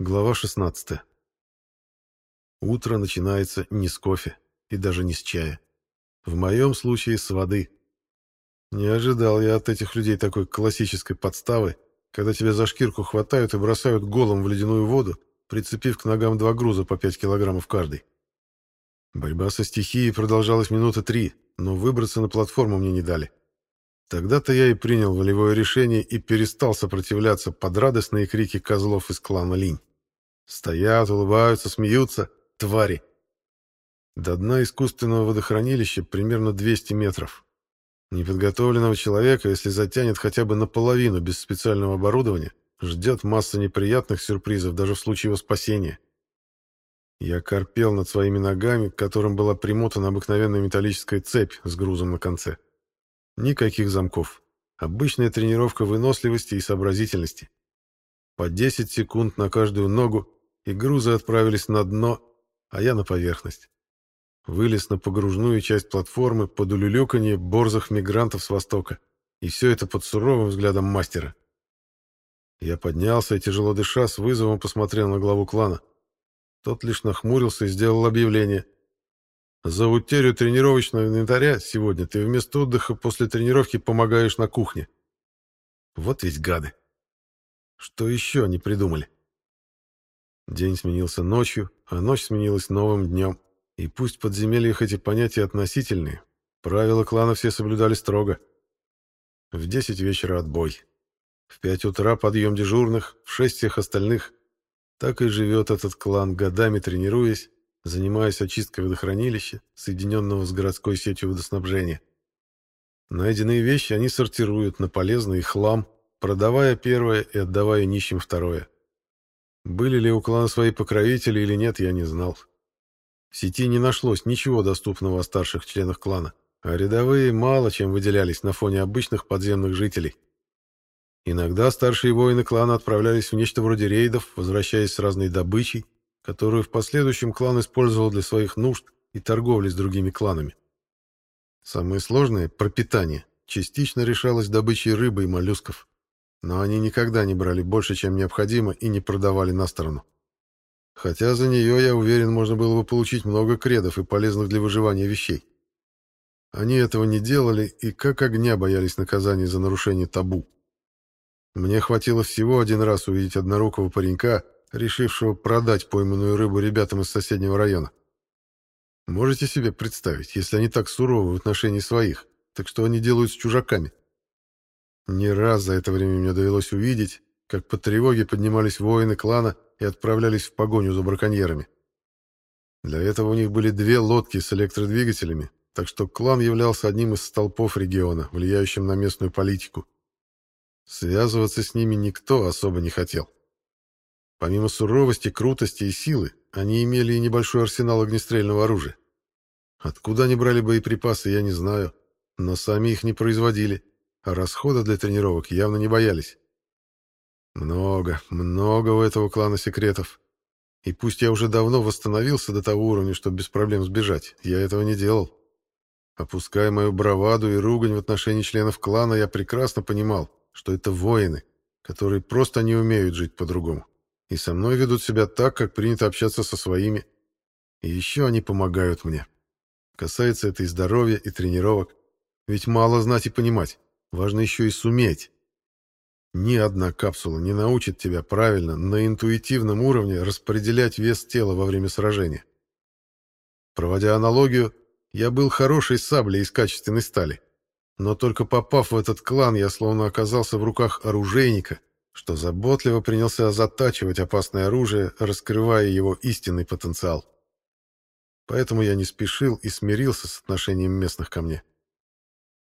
Глава 16. Утро начинается не с кофе и даже не с чая. В моем случае с воды. Не ожидал я от этих людей такой классической подставы, когда тебя за шкирку хватают и бросают голым в ледяную воду, прицепив к ногам два груза по 5 килограммов каждый. Борьба со стихией продолжалась минуты три, но выбраться на платформу мне не дали. Тогда-то я и принял волевое решение и перестал сопротивляться под радостные крики козлов из клана Линь. Стоят, улыбаются, смеются. Твари. До дна искусственного водохранилища примерно 200 метров. Неподготовленного человека, если затянет хотя бы наполовину без специального оборудования, ждет масса неприятных сюрпризов даже в случае его спасения. Я корпел над своими ногами, к которым была примотана обыкновенная металлическая цепь с грузом на конце. Никаких замков. Обычная тренировка выносливости и сообразительности. По 10 секунд на каждую ногу, и грузы отправились на дно, а я на поверхность. Вылез на погружную часть платформы под улюлюканье борзых мигрантов с востока. И все это под суровым взглядом мастера. Я поднялся и, тяжело дыша, с вызовом посмотрел на главу клана. Тот лишь нахмурился и сделал объявление. За утерю тренировочного инвентаря сегодня ты вместо отдыха после тренировки помогаешь на кухне. Вот ведь гады. Что еще они придумали? День сменился ночью, а ночь сменилась новым днем. И пусть в подземельях эти понятия относительные, правила клана все соблюдали строго. В десять вечера отбой. В пять утра подъем дежурных, в шесть всех остальных. Так и живет этот клан, годами тренируясь, занимаясь очисткой водохранилища, соединенного с городской сетью водоснабжения. Найденные вещи они сортируют на полезный и хлам, продавая первое и отдавая нищим второе. Были ли у клана свои покровители или нет, я не знал. В сети не нашлось ничего доступного о старших членах клана, а рядовые мало чем выделялись на фоне обычных подземных жителей. Иногда старшие воины клана отправлялись в нечто вроде рейдов, возвращаясь с разной добычей, которую в последующем клан использовал для своих нужд и торговли с другими кланами. Самое сложное, пропитание, частично решалось добычей рыбы и моллюсков, но они никогда не брали больше, чем необходимо, и не продавали на сторону. Хотя за нее, я уверен, можно было бы получить много кредов и полезных для выживания вещей. Они этого не делали и как огня боялись наказания за нарушение табу. Мне хватило всего один раз увидеть однорукого паренька, решившего продать пойманную рыбу ребятам из соседнего района. Можете себе представить, если они так суровы в отношении своих, так что они делают с чужаками? Не раз за это время мне довелось увидеть, как по тревоге поднимались воины клана и отправлялись в погоню за браконьерами. Для этого у них были две лодки с электродвигателями, так что клан являлся одним из столпов региона, влияющим на местную политику. Связываться с ними никто особо не хотел. Помимо суровости, крутости и силы, они имели и небольшой арсенал огнестрельного оружия. Откуда они брали боеприпасы, я не знаю, но сами их не производили, а расхода для тренировок явно не боялись. Много, много у этого клана секретов. И пусть я уже давно восстановился до того уровня, чтобы без проблем сбежать, я этого не делал. Опуская мою браваду и ругань в отношении членов клана, я прекрасно понимал, что это воины, которые просто не умеют жить по-другому. И со мной ведут себя так, как принято общаться со своими. И еще они помогают мне. Касается это и здоровья, и тренировок. Ведь мало знать и понимать. Важно еще и суметь. Ни одна капсула не научит тебя правильно, на интуитивном уровне распределять вес тела во время сражения. Проводя аналогию, я был хорошей саблей из качественной стали. Но только попав в этот клан, я словно оказался в руках оружейника, что заботливо принялся затачивать опасное оружие, раскрывая его истинный потенциал. Поэтому я не спешил и смирился с отношением местных ко мне.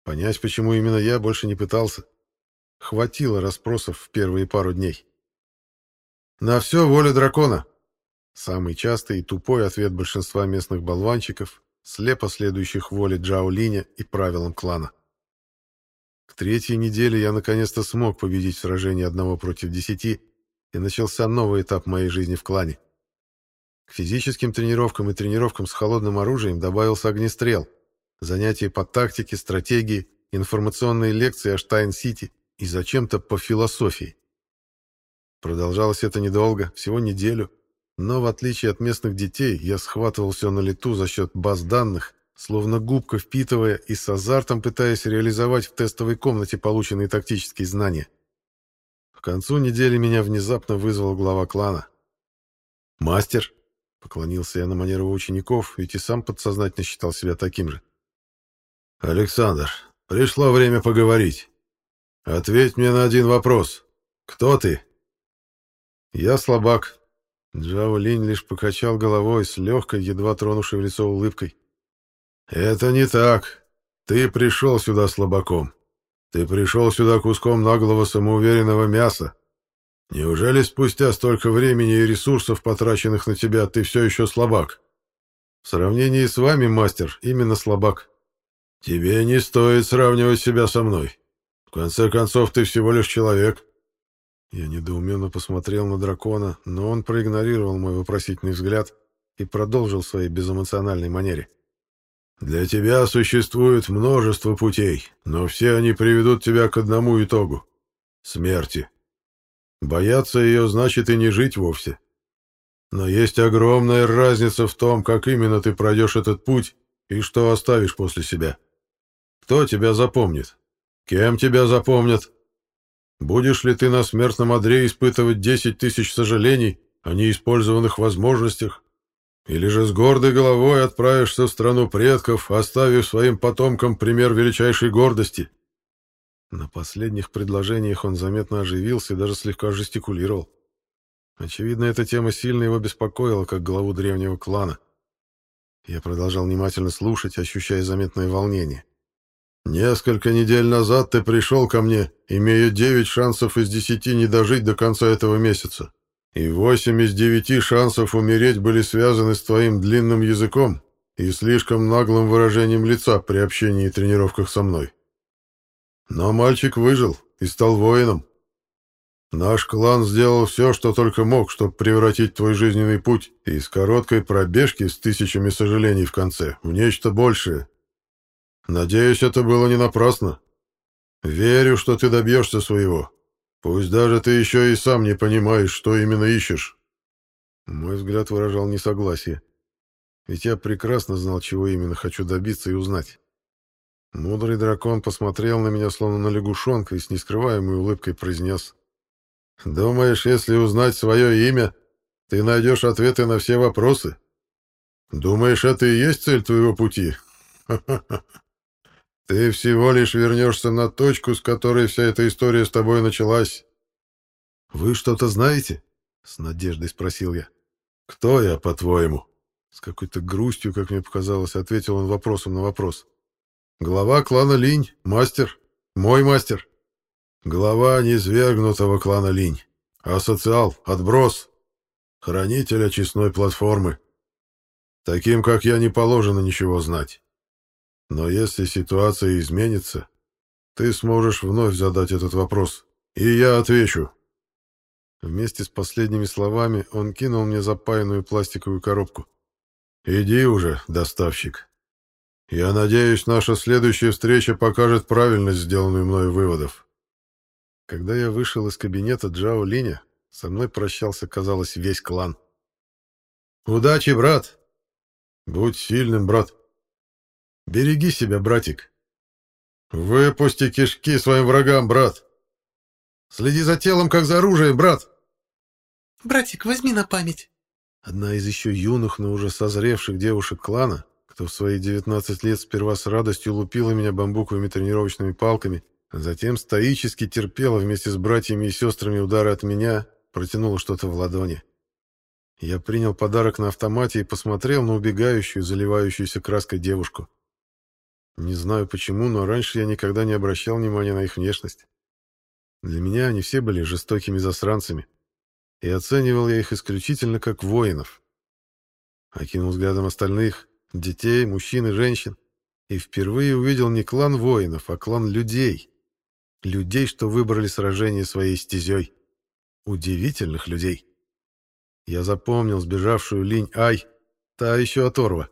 Понять, почему именно я, больше не пытался. Хватило расспросов в первые пару дней. «На все воля дракона!» Самый частый и тупой ответ большинства местных болванчиков, слепо следующих воле Джао Линя и правилам клана. К третьей неделе я наконец-то смог победить в сражении одного против десяти, и начался новый этап моей жизни в клане. К физическим тренировкам и тренировкам с холодным оружием добавился огнестрел, занятия по тактике, стратегии, информационные лекции о Штайн-Сити и зачем-то по философии. Продолжалось это недолго, всего неделю, но в отличие от местных детей, я схватывал все на лету за счет баз данных, словно губка впитывая и с азартом пытаясь реализовать в тестовой комнате полученные тактические знания. К концу недели меня внезапно вызвал глава клана. «Мастер», — поклонился я на манеру учеников, ведь и сам подсознательно считал себя таким же. «Александр, пришло время поговорить. Ответь мне на один вопрос. Кто ты?» «Я слабак». Джао Линь лишь покачал головой с легкой, едва тронувшей в лицо улыбкой. «Это не так. Ты пришел сюда слабаком. Ты пришел сюда куском наглого самоуверенного мяса. Неужели спустя столько времени и ресурсов, потраченных на тебя, ты все еще слабак? В сравнении с вами, мастер, именно слабак. Тебе не стоит сравнивать себя со мной. В конце концов, ты всего лишь человек. Я недоуменно посмотрел на дракона, но он проигнорировал мой вопросительный взгляд и продолжил в своей безэмоциональной манере. Для тебя существует множество путей, но все они приведут тебя к одному итогу — смерти. Бояться ее значит и не жить вовсе. Но есть огромная разница в том, как именно ты пройдешь этот путь и что оставишь после себя. Кто тебя запомнит? Кем тебя запомнят? Будешь ли ты на смертном одре испытывать десять тысяч сожалений о неиспользованных возможностях, или же с гордой головой отправишься в страну предков, оставив своим потомкам пример величайшей гордости. На последних предложениях он заметно оживился и даже слегка жестикулировал. Очевидно, эта тема сильно его беспокоила, как главу древнего клана. Я продолжал внимательно слушать, ощущая заметное волнение. «Несколько недель назад ты пришел ко мне, имея девять шансов из десяти не дожить до конца этого месяца и восемь из девяти шансов умереть были связаны с твоим длинным языком и слишком наглым выражением лица при общении и тренировках со мной. Но мальчик выжил и стал воином. Наш клан сделал все, что только мог, чтобы превратить твой жизненный путь из короткой пробежки с тысячами сожалений в конце в нечто большее. Надеюсь, это было не напрасно. Верю, что ты добьешься своего. Пусть даже ты еще и сам не понимаешь, что именно ищешь. Мой взгляд выражал несогласие. Ведь я прекрасно знал, чего именно хочу добиться и узнать. Мудрый дракон посмотрел на меня, словно на лягушонка, и с нескрываемой улыбкой произнес. «Думаешь, если узнать свое имя, ты найдешь ответы на все вопросы? Думаешь, это и есть цель твоего пути? Ха-ха-ха! Ты всего лишь вернешься на точку, с которой вся эта история с тобой началась. Вы что-то знаете? С надеждой спросил я. Кто я, по-твоему? С какой-то грустью, как мне показалось, ответил он вопросом на вопрос. Глава клана Линь, мастер, мой мастер. Глава низвергнутого клана Линь. Асоциал, отброс. Хранитель очистной платформы. Таким, как я, не положено ничего знать. Но если ситуация изменится, ты сможешь вновь задать этот вопрос, и я отвечу. Вместе с последними словами он кинул мне запаянную пластиковую коробку. «Иди уже, доставщик. Я надеюсь, наша следующая встреча покажет правильность сделанных мною выводов». Когда я вышел из кабинета Джао Линя, со мной прощался, казалось, весь клан. «Удачи, брат!» «Будь сильным, брат!» Береги себя, братик. Выпусти кишки своим врагам, брат. Следи за телом, как за оружием, брат. Братик, возьми на память. Одна из еще юных, но уже созревших девушек клана, кто в свои 19 лет сперва с радостью лупила меня бамбуковыми тренировочными палками, а затем стоически терпела вместе с братьями и сестрами удары от меня, протянула что-то в ладони. Я принял подарок на автомате и посмотрел на убегающую, заливающуюся краской девушку. Не знаю почему, но раньше я никогда не обращал внимания на их внешность. Для меня они все были жестокими засранцами, и оценивал я их исключительно как воинов. Окинул взглядом остальных, детей, мужчин и женщин, и впервые увидел не клан воинов, а клан людей. Людей, что выбрали сражение своей стезей. Удивительных людей. Я запомнил сбежавшую Линь Ай, та еще оторва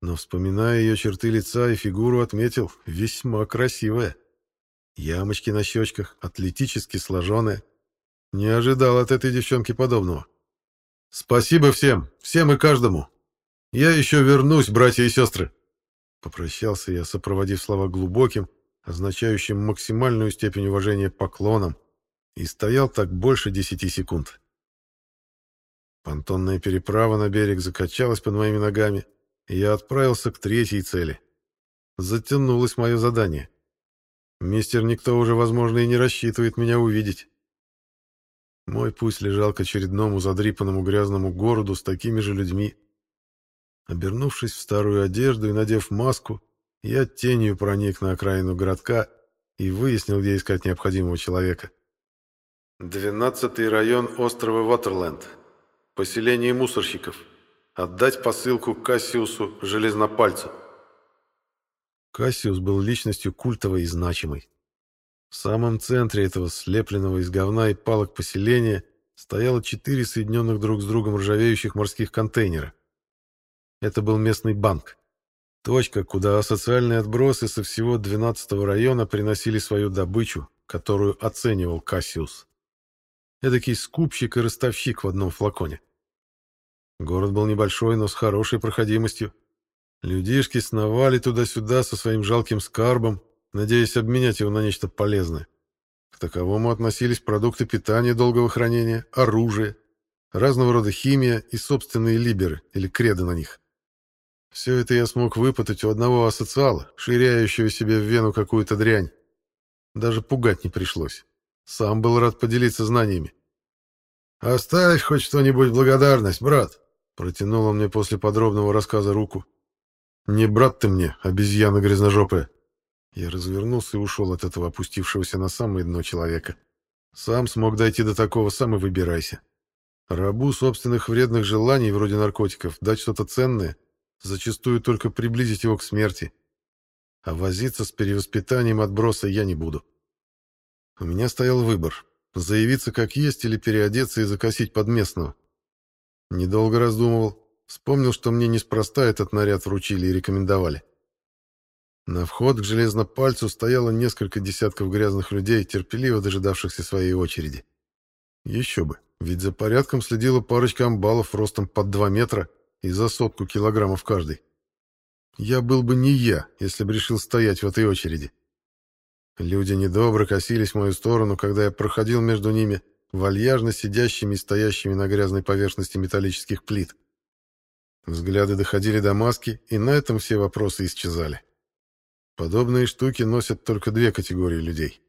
но, вспоминая ее черты лица и фигуру, отметил весьма красивая. Ямочки на щечках, атлетически сложенная. Не ожидал от этой девчонки подобного. Спасибо всем, всем и каждому. Я еще вернусь, братья и сестры. Попрощался я, сопроводив слова глубоким, означающим максимальную степень уважения поклоном, и стоял так больше десяти секунд. Понтонная переправа на берег закачалась под моими ногами, я отправился к третьей цели. Затянулось мое задание. Мистер Никто уже, возможно, и не рассчитывает меня увидеть. Мой путь лежал к очередному задрипанному грязному городу с такими же людьми. Обернувшись в старую одежду и надев маску, я тенью проник на окраину городка и выяснил, где искать необходимого человека. Двенадцатый район острова Ватерленд. Поселение мусорщиков. Отдать посылку Кассиусу Железнопальцу. Кассиус был личностью культовой и значимой. В самом центре этого слепленного из говна и палок поселения стояло четыре соединенных друг с другом ржавеющих морских контейнера. Это был местный банк. Точка, куда асоциальные отбросы со всего 12-го района приносили свою добычу, которую оценивал Кассиус. Эдакий скупщик и ростовщик в одном флаконе. Город был небольшой, но с хорошей проходимостью. Людишки сновали туда-сюда со своим жалким скарбом, надеясь обменять его на нечто полезное. К таковому относились продукты питания долгого хранения, оружие, разного рода химия и собственные либеры или креды на них. Все это я смог выпытать у одного асоциала, ширяющего себе в вену какую-то дрянь. Даже пугать не пришлось. Сам был рад поделиться знаниями. «Оставь хоть что-нибудь благодарность, брат», — протянул он мне после подробного рассказа руку. «Не брат ты мне, обезьяна грязножопая». Я развернулся и ушел от этого опустившегося на самое дно человека. Сам смог дойти до такого, сам и выбирайся. Рабу собственных вредных желаний, вроде наркотиков, дать что-то ценное — зачастую только приблизить его к смерти. А возиться с перевоспитанием отброса я не буду. У меня стоял выбор — заявиться как есть или переодеться и закосить под местного. Недолго раздумывал, вспомнил, что мне неспроста этот наряд вручили и рекомендовали. На вход к железнопальцу стояло несколько десятков грязных людей, терпеливо дожидавшихся своей очереди. Еще бы, ведь за порядком следила парочка амбалов ростом под два метра — и за сотку килограммов каждый. Я был бы не я, если бы решил стоять в этой очереди. Люди недобро косились в мою сторону, когда я проходил между ними, вальяжно сидящими и стоящими на грязной поверхности металлических плит. Взгляды доходили до маски, и на этом все вопросы исчезали. Подобные штуки носят только две категории людей.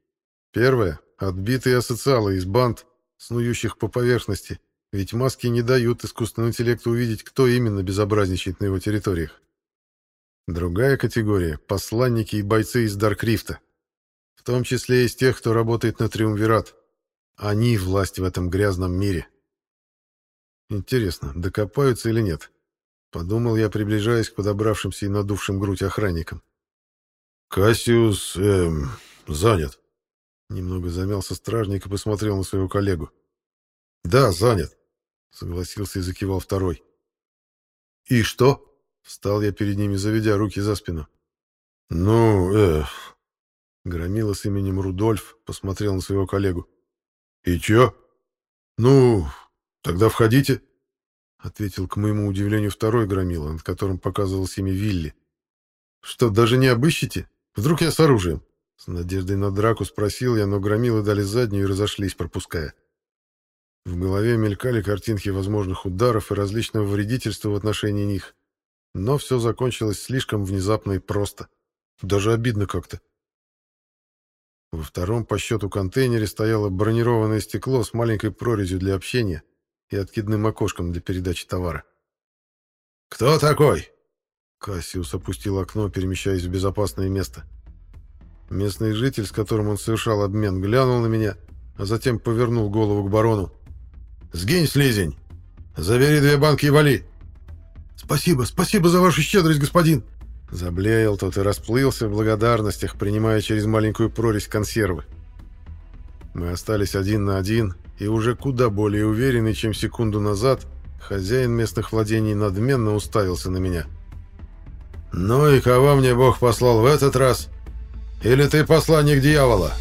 Первая — отбитые асоциалы из банд, снующих по поверхности, ведь маски не дают искусственному интеллекту увидеть, кто именно безобразничает на его территориях. Другая категория — посланники и бойцы из Даркрифта. В том числе из тех, кто работает на Триумвират. Они — власть в этом грязном мире. Интересно, докопаются или нет? Подумал я, приближаясь к подобравшимся и надувшим грудь охранникам. «Кассиус, эм, занят». Немного замялся стражник и посмотрел на своего коллегу. «Да, занят. Согласился и закивал второй. «И что?» Встал я перед ними, заведя руки за спину. «Ну, эх...» Громила с именем Рудольф посмотрел на своего коллегу. «И чё?» «Ну, тогда входите», — ответил к моему удивлению второй Громила, над которым показывалось имя Вилли. «Что, даже не обыщите? Вдруг я с оружием?» С надеждой на драку спросил я, но Громилы дали заднюю и разошлись, пропуская. В голове мелькали картинки возможных ударов и различного вредительства в отношении них. Но все закончилось слишком внезапно и просто. Даже обидно как-то. Во втором по счету контейнере стояло бронированное стекло с маленькой прорезью для общения и откидным окошком для передачи товара. «Кто такой?» Кассиус опустил окно, перемещаясь в безопасное место. Местный житель, с которым он совершал обмен, глянул на меня, а затем повернул голову к барону. Сгинь, слизень! Забери две банки и вали!» «Спасибо, спасибо за вашу щедрость, господин!» Заблеял тот и расплылся в благодарностях, принимая через маленькую прорезь консервы. Мы остались один на один, и уже куда более уверенный, чем секунду назад, хозяин местных владений надменно уставился на меня. «Ну и кого мне Бог послал в этот раз? Или ты посланник дьявола?»